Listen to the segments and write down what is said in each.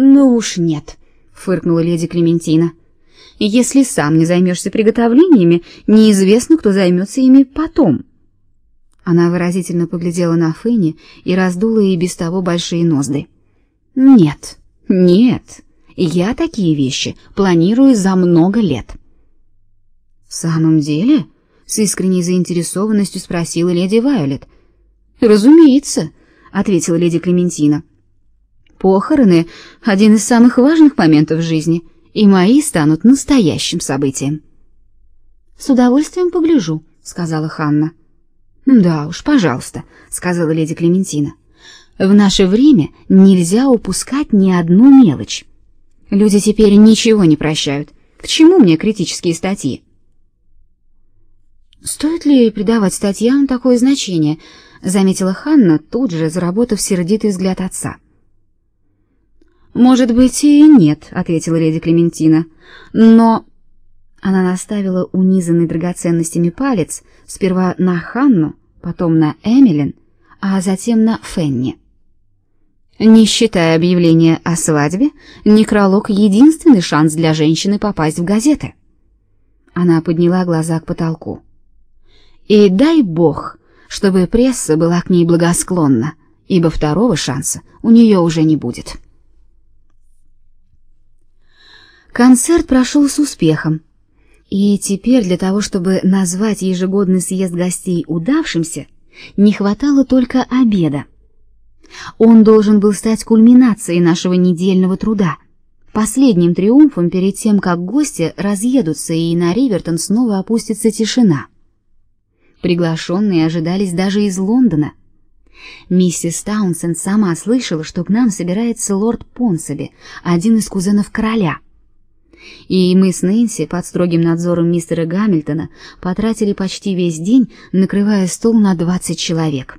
Ну уж нет, фыркнула леди Клементина. Если сам не займешься приготовлениями, неизвестно, кто займется ими потом. Она выразительно поглядела на Фенни и раздула ей без того большие ноздри. Нет, нет, я такие вещи планирую за много лет. В самом деле, с искренней заинтересованностью спросила леди Вайолет. Разумеется, ответила леди Клементина. Похороны один из самых важных моментов в жизни, и мои станут настоящим событием. С удовольствием погляжу, сказала Ханна. Да уж, пожалуйста, сказала леди Клементина. В наше время нельзя упускать ни одну мелочь. Люди теперь ничего не прощают. К чему мне критические статьи? Стоит ли придавать статьям такое значение? заметила Ханна, тут же заработав сердитый взгляд отца. Может быть и нет, ответила леди Клементина. Но она наставила унизанный драгоценностями палец сперва на Ханну, потом на Эмилин, а затем на Фенни. Не считая объявления о свадьбе, некролог — единственный шанс для женщины попасть в газеты. Она подняла глаза к потолку. И дай бог, чтобы пресса была к ней благосклонна, ибо второго шанса у нее уже не будет. Концерт прошел с успехом. И теперь для того, чтобы назвать ежегодный съезд гостей удавшимся, не хватало только обеда. Он должен был стать кульминацией нашего недельного труда, последним триумфом перед тем, как гости разъедутся и на Ривертон снова опустится тишина. Приглашенные ожидались даже из Лондона. Миссис Таунсенд сама слышала, что к нам собирается лорд Понсаби, один из кузенов короля — и мы с Нэнси под строгим надзором мистера Гамильтона потратили почти весь день, накрывая стол на двадцать человек.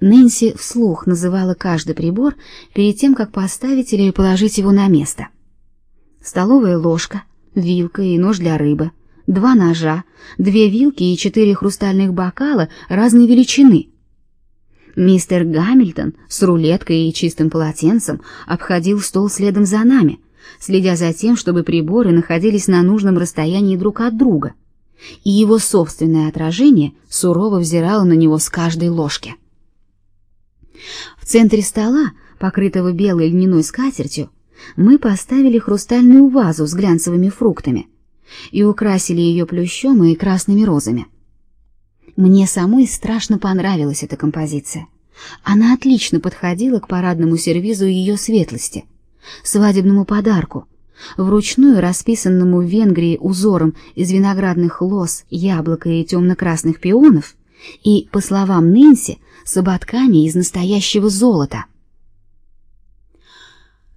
Нэнси вслух называла каждый прибор перед тем, как поставить или положить его на место. Столовая ложка, вилка и нож для рыбы, два ножа, две вилки и четыре хрустальных бокала разной величины. Мистер Гамильтон с рулеткой и чистым полотенцем обходил стол следом за нами — следя за тем, чтобы приборы находились на нужном расстоянии друг от друга, и его собственное отражение сурово взирало на него с каждой ложки. В центре стола, покрытого белой льняной скатертью, мы поставили хрустальную вазу с глянцевыми фруктами и украсили ее плющом и красными розами. Мне самой страшно понравилась эта композиция. Она отлично подходила к парадному сервизу ее светлости — свадебному подарку, вручную расписанному в Венгрии узором из виноградных лоз, яблока и темно-красных пионов, и, по словам Нэнси, с ободками из настоящего золота.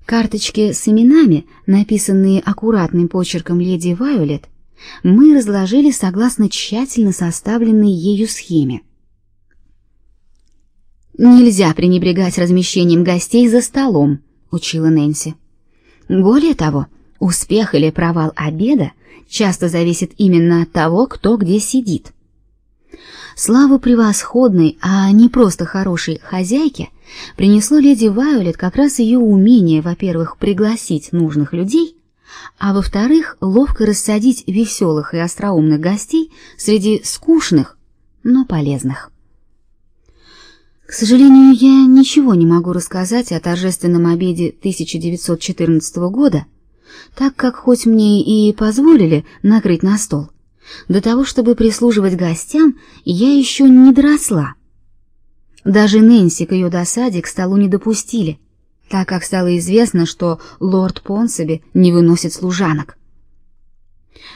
Карточки с именами, написанные аккуратным почерком леди Вайолет, мы разложили согласно тщательно составленной ею схеме. Нельзя пренебрегать размещением гостей за столом, учила Нэнси. Более того, успех или провал обеда часто зависит именно от того, кто где сидит. Славу превосходной, а не просто хорошей хозяйке принесло леди Вайолет как раз ее умение, во-первых, пригласить нужных людей, а во-вторых, ловко рассадить веселых и остроумных гостей среди скучных, но полезных. К сожалению, я ничего не могу рассказать о торжественном обеде 1914 года, так как хоть мне и позволили накрыть на стол, до того, чтобы прислуживать гостям, я еще не доросла. Даже Нэнси к ее досаде к столу не допустили, так как стало известно, что лорд Понсаби не выносит служанок.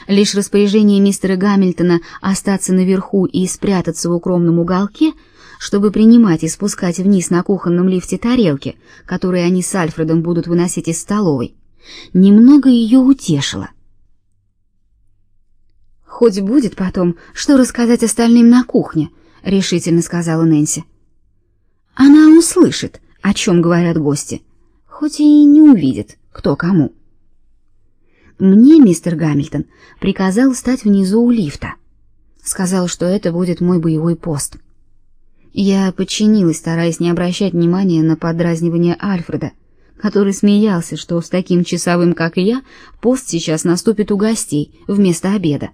Лишь распоряжение мистера Гамильтона остаться наверху и спрятаться в укромном уголке — чтобы принимать и спускать вниз на кухонном лифте тарелки, которые они с Альфредом будут выносить из столовой, немного ее утешило. Хоть будет потом, что рассказать остальным на кухне, решительно сказала Нэнси. Она услышит, о чем говорят гости, хоть и не увидит, кто кому. Мне мистер Гамильтон приказал стать внизу у лифта. Сказал, что это будет мой боевой пост. Я подчинилась, стараясь не обращать внимания на подразнивание Альфреда, который смеялся, что с таким часовым, как я, пост сейчас наступит у гостей вместо обеда.